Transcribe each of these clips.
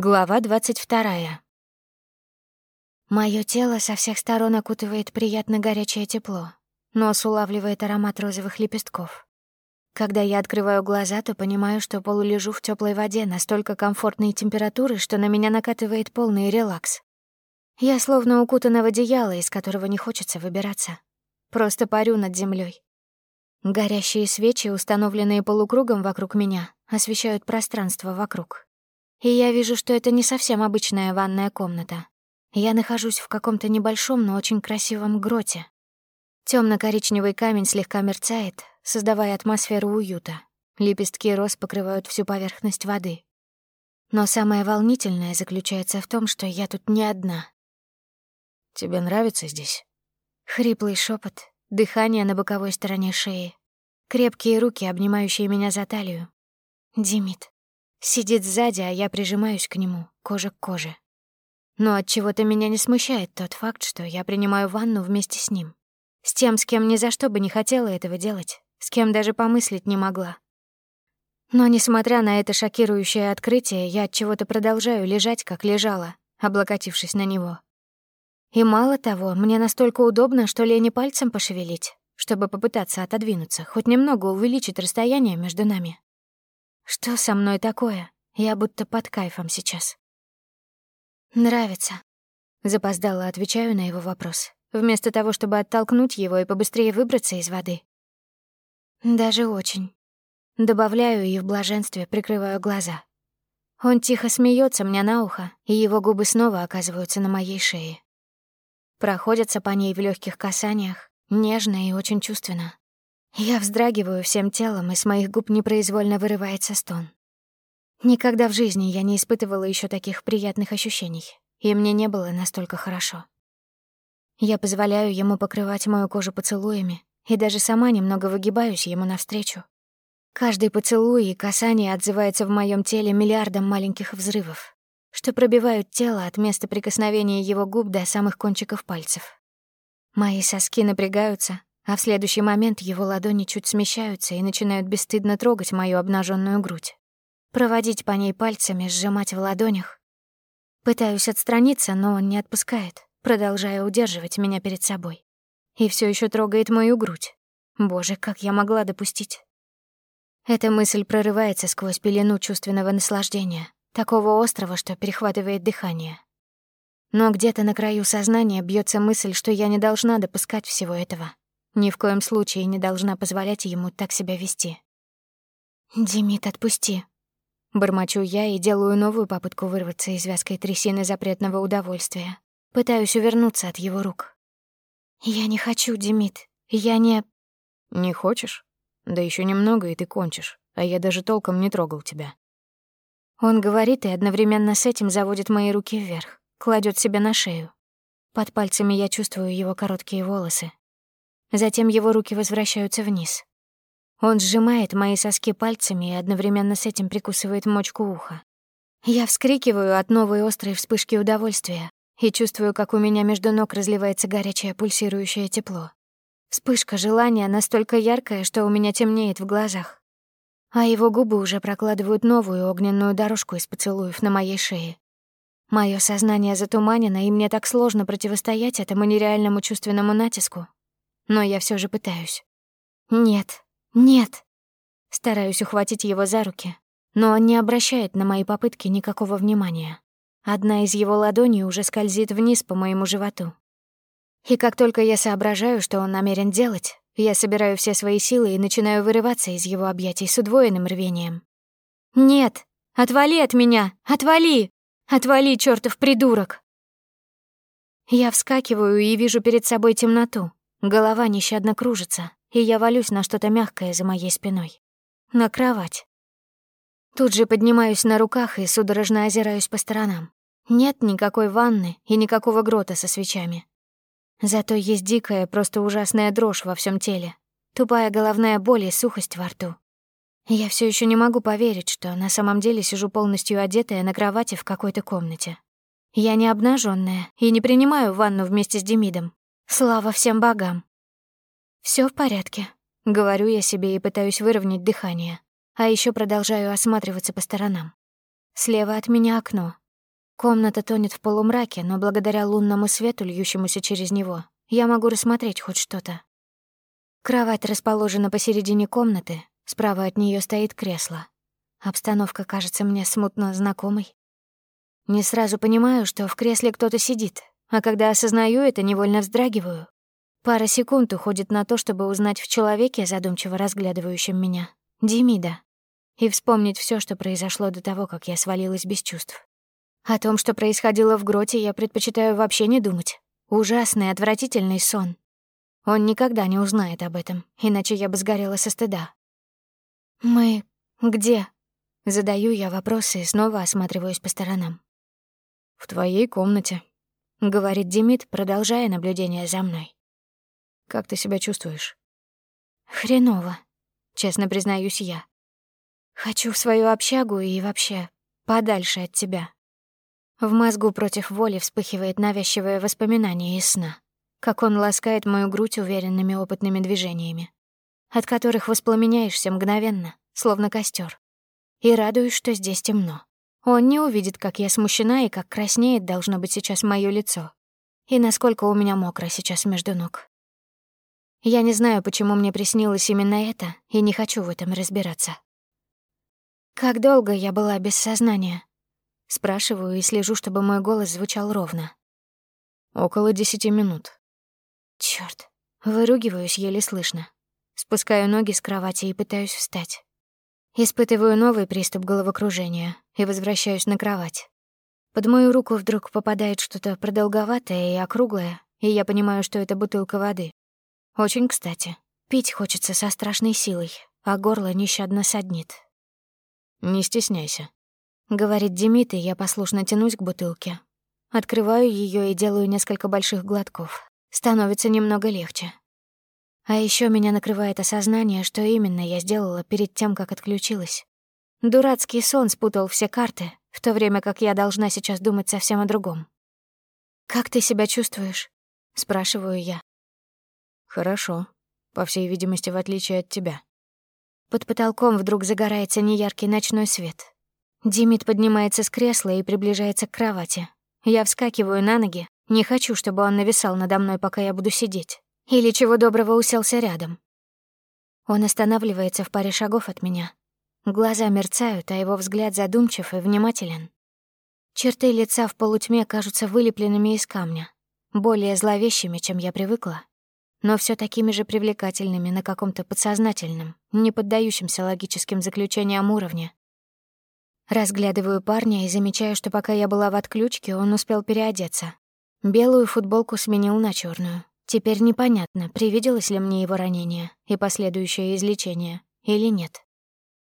Глава 22. Моё тело со всех сторон окутывает приятно горячее тепло. Нос улавливает аромат розовых лепестков. Когда я открываю глаза, то понимаю, что полулежу в тёплой воде настолько комфортной температуры, что на меня накатывает полный релакс. Я словно укутана в одеяло, из которого не хочется выбираться. Просто парю над землёй. Горящие свечи, установленные полукругом вокруг меня, освещают пространство вокруг. И я вижу, что это не совсем обычная ванная комната. Я нахожусь в каком-то небольшом, но очень красивом гроте. Темно-коричневый камень слегка мерцает, создавая атмосферу уюта. Лепестки роз покрывают всю поверхность воды. Но самое волнительное заключается в том, что я тут не одна. «Тебе нравится здесь?» Хриплый шепот, дыхание на боковой стороне шеи, крепкие руки, обнимающие меня за талию. Димит. Сидит сзади, а я прижимаюсь к нему, кожа к коже. Но от чего то меня не смущает тот факт, что я принимаю ванну вместе с ним. С тем, с кем ни за что бы не хотела этого делать, с кем даже помыслить не могла. Но, несмотря на это шокирующее открытие, я от чего-то продолжаю лежать, как лежала, облокотившись на него. И мало того, мне настолько удобно, что лень пальцем пошевелить, чтобы попытаться отодвинуться, хоть немного увеличить расстояние между нами. Что со мной такое? Я будто под кайфом сейчас. Нравится. Запоздало отвечаю на его вопрос, вместо того, чтобы оттолкнуть его и побыстрее выбраться из воды. Даже очень. Добавляю и в блаженстве прикрываю глаза. Он тихо смеется мне на ухо, и его губы снова оказываются на моей шее. Проходятся по ней в легких касаниях, нежно и очень чувственно. Я вздрагиваю всем телом, и с моих губ непроизвольно вырывается стон. Никогда в жизни я не испытывала еще таких приятных ощущений, и мне не было настолько хорошо. Я позволяю ему покрывать мою кожу поцелуями, и даже сама немного выгибаюсь ему навстречу. Каждый поцелуй и касание отзывается в моем теле миллиардом маленьких взрывов, что пробивают тело от места прикосновения его губ до самых кончиков пальцев. Мои соски напрягаются, а в следующий момент его ладони чуть смещаются и начинают бесстыдно трогать мою обнаженную грудь. Проводить по ней пальцами, сжимать в ладонях. Пытаюсь отстраниться, но он не отпускает, продолжая удерживать меня перед собой. И все еще трогает мою грудь. Боже, как я могла допустить? Эта мысль прорывается сквозь пелену чувственного наслаждения, такого острого, что перехватывает дыхание. Но где-то на краю сознания бьется мысль, что я не должна допускать всего этого. Ни в коем случае не должна позволять ему так себя вести. «Димит, отпусти». Бормочу я и делаю новую попытку вырваться из вязкой трясины запретного удовольствия. Пытаюсь увернуться от его рук. «Я не хочу, Димит. Я не...» «Не хочешь? Да еще немного, и ты кончишь. А я даже толком не трогал тебя». Он говорит и одновременно с этим заводит мои руки вверх, кладет себя на шею. Под пальцами я чувствую его короткие волосы, Затем его руки возвращаются вниз. Он сжимает мои соски пальцами и одновременно с этим прикусывает мочку уха. Я вскрикиваю от новой острой вспышки удовольствия и чувствую, как у меня между ног разливается горячее пульсирующее тепло. Вспышка желания настолько яркая, что у меня темнеет в глазах. А его губы уже прокладывают новую огненную дорожку из поцелуев на моей шее. Моё сознание затуманено, и мне так сложно противостоять этому нереальному чувственному натиску, но я все же пытаюсь. Нет, нет. Стараюсь ухватить его за руки, но он не обращает на мои попытки никакого внимания. Одна из его ладоней уже скользит вниз по моему животу. И как только я соображаю, что он намерен делать, я собираю все свои силы и начинаю вырываться из его объятий с удвоенным рвением. «Нет! Отвали от меня! Отвали! Отвали, чертов придурок!» Я вскакиваю и вижу перед собой темноту, Голова нещадно кружится, и я валюсь на что-то мягкое за моей спиной. На кровать. Тут же поднимаюсь на руках и судорожно озираюсь по сторонам. Нет никакой ванны и никакого грота со свечами. Зато есть дикая, просто ужасная дрожь во всем теле, тупая головная боль и сухость во рту. Я все еще не могу поверить, что на самом деле сижу полностью одетая на кровати в какой-то комнате. Я не обнаженная и не принимаю ванну вместе с Демидом, Слава всем богам. Все в порядке, говорю я себе и пытаюсь выровнять дыхание, а еще продолжаю осматриваться по сторонам. Слева от меня окно, Комната тонет в полумраке, но благодаря лунному свету, льющемуся через него, я могу рассмотреть хоть что-то. Кровать расположена посередине комнаты, справа от нее стоит кресло. Обстановка кажется мне смутно знакомой. Не сразу понимаю, что в кресле кто-то сидит, а когда осознаю это, невольно вздрагиваю. Пара секунд уходит на то, чтобы узнать в человеке, задумчиво разглядывающем меня, Демида, и вспомнить все, что произошло до того, как я свалилась без чувств. О том, что происходило в гроте, я предпочитаю вообще не думать. Ужасный, отвратительный сон. Он никогда не узнает об этом, иначе я бы сгорела со стыда. «Мы где?» Задаю я вопросы и снова осматриваюсь по сторонам. «В твоей комнате», — говорит Демид, продолжая наблюдение за мной. «Как ты себя чувствуешь?» «Хреново», — честно признаюсь я. «Хочу в свою общагу и вообще подальше от тебя». В мозгу против воли вспыхивает навязчивое воспоминание из сна, как он ласкает мою грудь уверенными опытными движениями, от которых воспламеняешься мгновенно, словно костер. И радуюсь, что здесь темно. Он не увидит, как я смущена и как краснеет должно быть сейчас моё лицо, и насколько у меня мокро сейчас между ног. Я не знаю, почему мне приснилось именно это, и не хочу в этом разбираться. Как долго я была без сознания? Спрашиваю и слежу, чтобы мой голос звучал ровно. Около десяти минут. Чёрт. Выругиваюсь еле слышно. Спускаю ноги с кровати и пытаюсь встать. Испытываю новый приступ головокружения и возвращаюсь на кровать. Под мою руку вдруг попадает что-то продолговатое и округлое, и я понимаю, что это бутылка воды. Очень кстати. Пить хочется со страшной силой, а горло нещадно саднит. «Не стесняйся», — говорит Демид, и я послушно тянусь к бутылке. Открываю ее и делаю несколько больших глотков. Становится немного легче. А еще меня накрывает осознание, что именно я сделала перед тем, как отключилась. Дурацкий сон спутал все карты, в то время как я должна сейчас думать совсем о другом. «Как ты себя чувствуешь?» — спрашиваю я. «Хорошо. По всей видимости, в отличие от тебя». Под потолком вдруг загорается неяркий ночной свет. Димит поднимается с кресла и приближается к кровати. Я вскакиваю на ноги. Не хочу, чтобы он нависал надо мной, пока я буду сидеть. Или чего доброго уселся рядом. Он останавливается в паре шагов от меня. Глаза мерцают, а его взгляд задумчив и внимателен. Черты лица в полутьме кажутся вылепленными из камня, более зловещими, чем я привыкла, но все такими же привлекательными на каком-то подсознательном, не поддающемся логическим заключениям уровне. Разглядываю парня и замечаю, что пока я была в отключке, он успел переодеться. Белую футболку сменил на черную. Теперь непонятно, привиделось ли мне его ранение и последующее излечение или нет.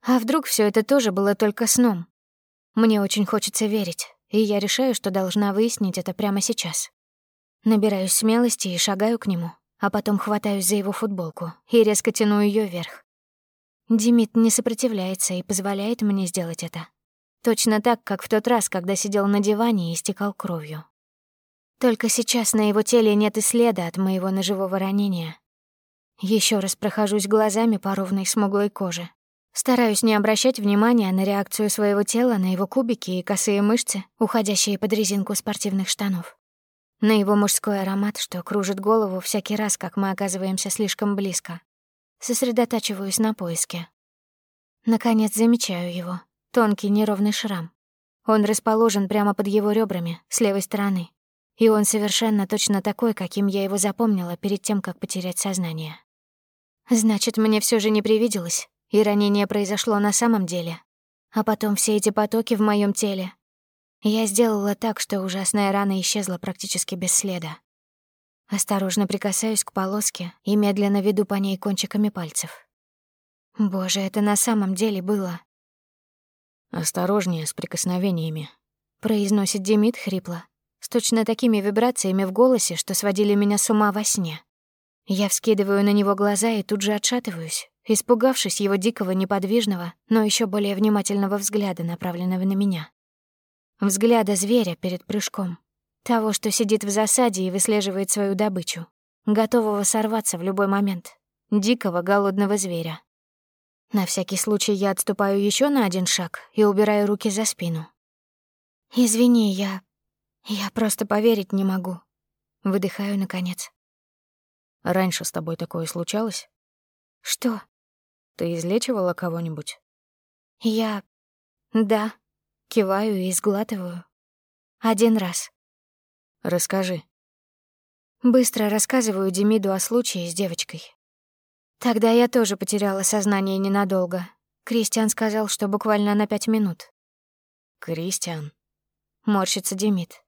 А вдруг все это тоже было только сном? Мне очень хочется верить, и я решаю, что должна выяснить это прямо сейчас. Набираюсь смелости и шагаю к нему, а потом хватаюсь за его футболку и резко тяну ее вверх. Димит не сопротивляется и позволяет мне сделать это. Точно так, как в тот раз, когда сидел на диване и истекал кровью. Только сейчас на его теле нет и следа от моего ножевого ранения. Еще раз прохожусь глазами по ровной смуглой коже. Стараюсь не обращать внимания на реакцию своего тела на его кубики и косые мышцы, уходящие под резинку спортивных штанов. На его мужской аромат, что кружит голову всякий раз, как мы оказываемся слишком близко. Сосредотачиваюсь на поиске. Наконец замечаю его. Тонкий неровный шрам. Он расположен прямо под его ребрами, с левой стороны. И он совершенно точно такой, каким я его запомнила перед тем, как потерять сознание. Значит, мне все же не привиделось, и ранение произошло на самом деле. А потом все эти потоки в моем теле. Я сделала так, что ужасная рана исчезла практически без следа. Осторожно прикасаюсь к полоске и медленно веду по ней кончиками пальцев. Боже, это на самом деле было. «Осторожнее с прикосновениями», — произносит Демид хрипло, с точно такими вибрациями в голосе, что сводили меня с ума во сне. Я вскидываю на него глаза и тут же отшатываюсь, испугавшись его дикого, неподвижного, но еще более внимательного взгляда, направленного на меня. Взгляда зверя перед прыжком. Того, что сидит в засаде и выслеживает свою добычу, готового сорваться в любой момент. Дикого, голодного зверя. На всякий случай я отступаю еще на один шаг и убираю руки за спину. Извини, я... Я просто поверить не могу. Выдыхаю, наконец. Раньше с тобой такое случалось? Что? Ты излечивала кого-нибудь? Я... Да. Киваю и сглатываю. Один раз. Расскажи. Быстро рассказываю Демиду о случае с девочкой. Тогда я тоже потеряла сознание ненадолго. Кристиан сказал, что буквально на пять минут. Кристиан. Морщится Демид.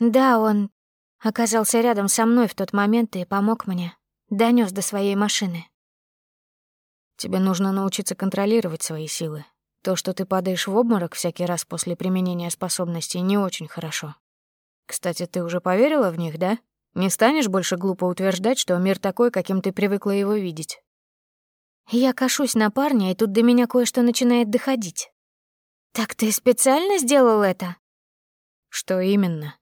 Да, он оказался рядом со мной в тот момент и помог мне. Донёс до своей машины. Тебе нужно научиться контролировать свои силы. То, что ты падаешь в обморок всякий раз после применения способностей, не очень хорошо. Кстати, ты уже поверила в них, да? Не станешь больше глупо утверждать, что мир такой, каким ты привыкла его видеть. Я кашусь на парня, и тут до меня кое-что начинает доходить. «Так ты специально сделал это?» «Что именно?»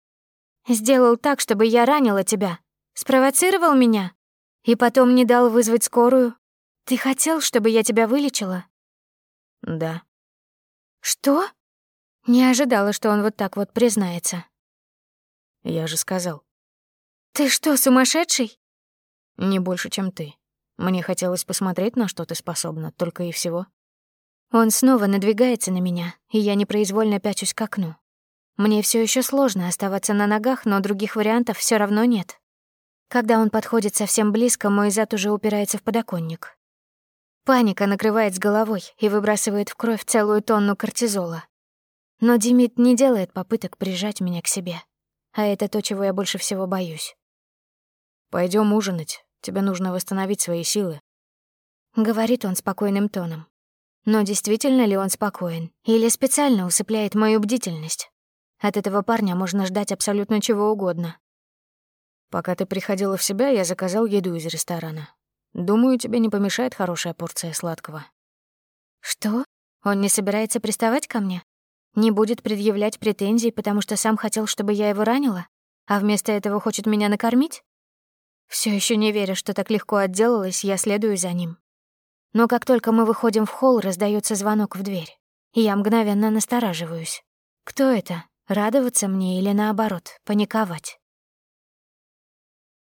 «Сделал так, чтобы я ранила тебя. Спровоцировал меня. И потом не дал вызвать скорую. Ты хотел, чтобы я тебя вылечила? Да. Что? Не ожидала, что он вот так вот признается. Я же сказал. Ты что, сумасшедший? Не больше, чем ты. Мне хотелось посмотреть, на что ты способна, только и всего. Он снова надвигается на меня, и я непроизвольно пячусь к окну. Мне все еще сложно оставаться на ногах, но других вариантов все равно нет. Когда он подходит совсем близко, мой зад уже упирается в подоконник. Паника накрывает с головой и выбрасывает в кровь целую тонну кортизола. Но Димит не делает попыток прижать меня к себе. А это то, чего я больше всего боюсь. Пойдем ужинать. Тебе нужно восстановить свои силы. Говорит он спокойным тоном. Но действительно ли он спокоен? Или специально усыпляет мою бдительность? От этого парня можно ждать абсолютно чего угодно. Пока ты приходила в себя, я заказал еду из ресторана. Думаю, тебе не помешает хорошая порция сладкого. Что? Он не собирается приставать ко мне? Не будет предъявлять претензий, потому что сам хотел, чтобы я его ранила? А вместо этого хочет меня накормить? Все еще не веря, что так легко отделалась, я следую за ним. Но как только мы выходим в холл, раздается звонок в дверь. И я мгновенно настораживаюсь. Кто это? Радоваться мне или наоборот, паниковать?